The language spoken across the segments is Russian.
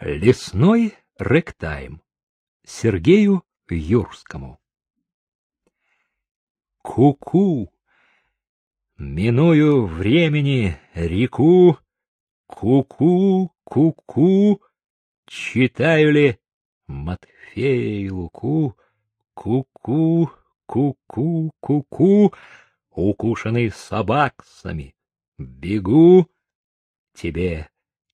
Лесной рэктайм Сергею Юрскому. Ку-ку, миную времени реку, Ку-ку, ку-ку, читаю ли Матфея Луку, Ку-ку, ку-ку, ку-ку, укушенный собаксами, бегу, тебе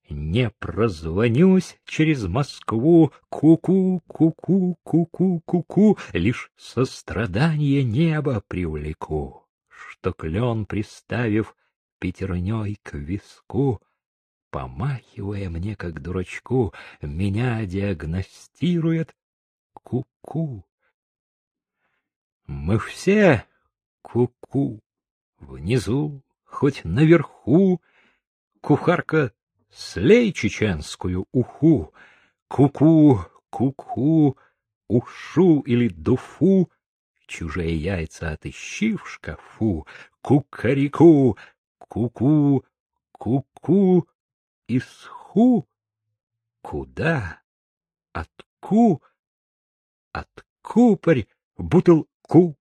не прозвонюсь через Москву, ку-ку, ку-ку, ку-ку, ку-ку, лишь сострадание неба привлеку, что клен, приставив пятерней к виску, помахивая мне, как дурачку, меня диагностирует ку-ку. Мы все ку-ку, внизу, хоть наверху, кухарка слей чеченскую уху, куку, куку, ушу или дуфу, чужие яйца отыщи в шкафу, кукарику, куку, куку, исху, куда, отку, откупорь, бутылку.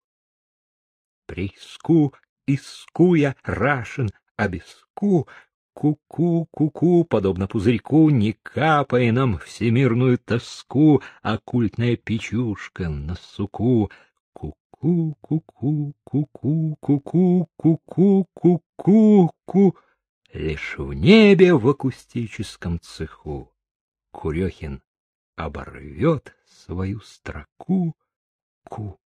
Приску, искуя, рашен, обеску, Ку-ку, ку-ку, подобно пузырьку, не капай нам всемирную тоску, оккультная печушка на суку. Ку-ку, ку-ку, ку-ку, ку-ку, ку-ку, ку-ку, ку. Лишь в небе в акустическом цеху Курехин оборвет свою строку ку.